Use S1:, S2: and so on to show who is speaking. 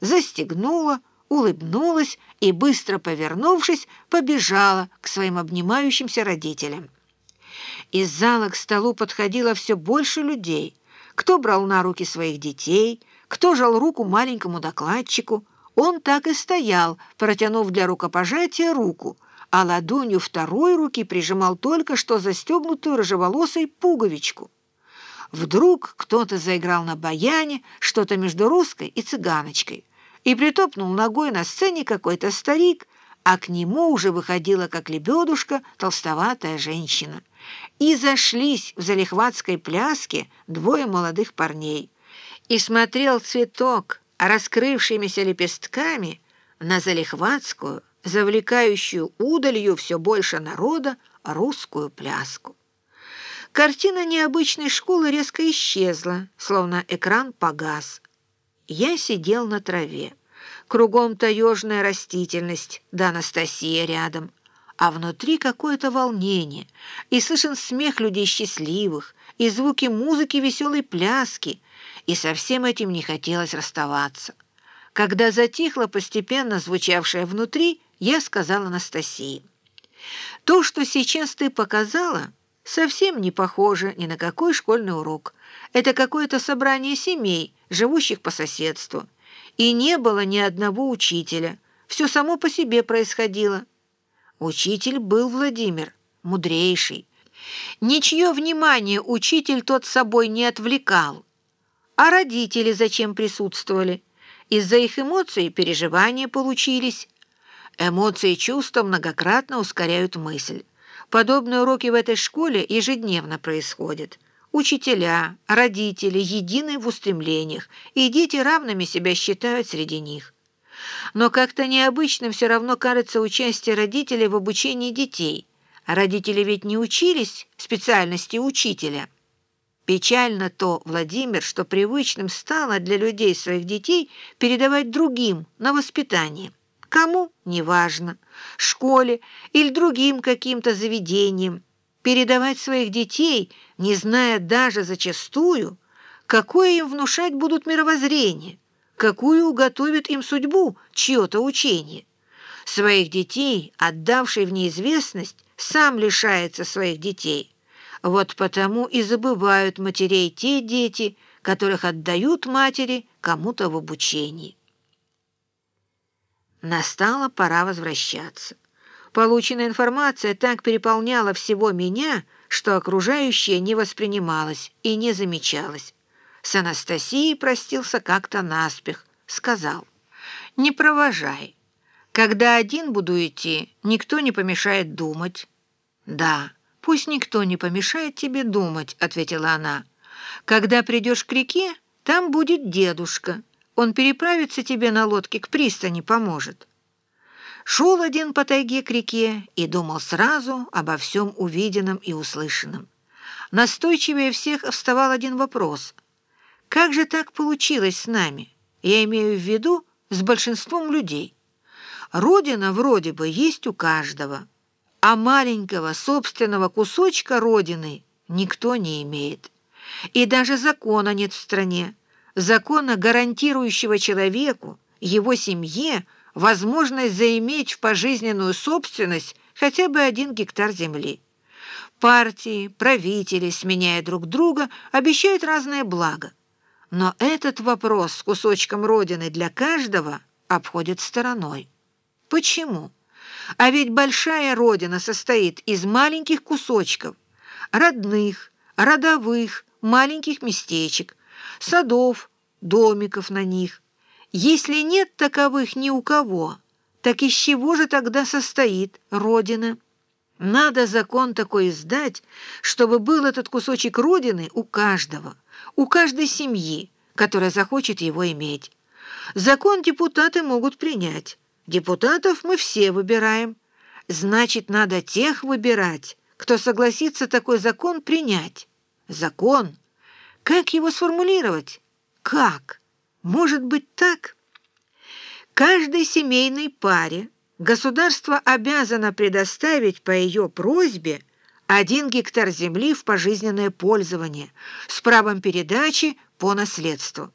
S1: застегнула, улыбнулась и, быстро повернувшись, побежала к своим обнимающимся родителям. Из зала к столу подходило все больше людей. Кто брал на руки своих детей, кто жал руку маленькому докладчику. Он так и стоял, протянув для рукопожатия руку, а ладонью второй руки прижимал только что застегнутую рыжеволосой пуговичку. Вдруг кто-то заиграл на баяне что-то между русской и цыганочкой и притопнул ногой на сцене какой-то старик, а к нему уже выходила, как лебедушка, толстоватая женщина. И зашлись в залихватской пляске двое молодых парней. И смотрел цветок, раскрывшимися лепестками, на залихватскую, завлекающую удалью все больше народа, русскую пляску. Картина необычной школы резко исчезла, словно экран погас. Я сидел на траве. Кругом таежная растительность, да Анастасия рядом. А внутри какое-то волнение, и слышен смех людей счастливых, и звуки музыки веселой пляски, и со всем этим не хотелось расставаться. Когда затихло постепенно звучавшее внутри, я сказала Анастасии. «То, что сейчас ты показала...» совсем не похоже ни на какой школьный урок. Это какое-то собрание семей, живущих по соседству. И не было ни одного учителя. Все само по себе происходило. Учитель был Владимир, мудрейший. Ничье внимание учитель тот собой не отвлекал. А родители зачем присутствовали? Из-за их эмоций переживания получились. Эмоции и чувства многократно ускоряют мысль. Подобные уроки в этой школе ежедневно происходят. Учителя, родители едины в устремлениях, и дети равными себя считают среди них. Но как-то необычным все равно кажется участие родителей в обучении детей. Родители ведь не учились специальности учителя. Печально то, Владимир, что привычным стало для людей своих детей передавать другим на воспитание. Кому – неважно, школе или другим каким-то заведениям. Передавать своих детей, не зная даже зачастую, какое им внушать будут мировоззрение, какую уготовит им судьбу чье-то учение. Своих детей, отдавший в неизвестность, сам лишается своих детей. Вот потому и забывают матерей те дети, которых отдают матери кому-то в обучении. Настала пора возвращаться. Полученная информация так переполняла всего меня, что окружающее не воспринималось и не замечалось. С Анастасией простился как-то наспех, сказал, «Не провожай. Когда один буду идти, никто не помешает думать». «Да, пусть никто не помешает тебе думать», — ответила она. «Когда придешь к реке, там будет дедушка». Он переправится тебе на лодке к пристани поможет. Шел один по тайге к реке и думал сразу обо всем увиденном и услышанном. Настойчивее всех вставал один вопрос. Как же так получилось с нами? Я имею в виду с большинством людей. Родина вроде бы есть у каждого, а маленького собственного кусочка Родины никто не имеет. И даже закона нет в стране, закона, гарантирующего человеку, его семье, возможность заиметь в пожизненную собственность хотя бы один гектар земли. Партии, правители, сменяя друг друга, обещают разные блага. Но этот вопрос с кусочком Родины для каждого обходит стороной. Почему? А ведь большая Родина состоит из маленьких кусочков, родных, родовых, маленьких местечек, садов, домиков на них. Если нет таковых ни у кого, так из чего же тогда состоит Родина? Надо закон такой издать, чтобы был этот кусочек Родины у каждого, у каждой семьи, которая захочет его иметь. Закон депутаты могут принять. Депутатов мы все выбираем. Значит, надо тех выбирать, кто согласится такой закон принять. Закон. Как его сформулировать? Как? Может быть так? Каждой семейной паре государство обязано предоставить по ее просьбе один гектар земли в пожизненное пользование с правом передачи по наследству.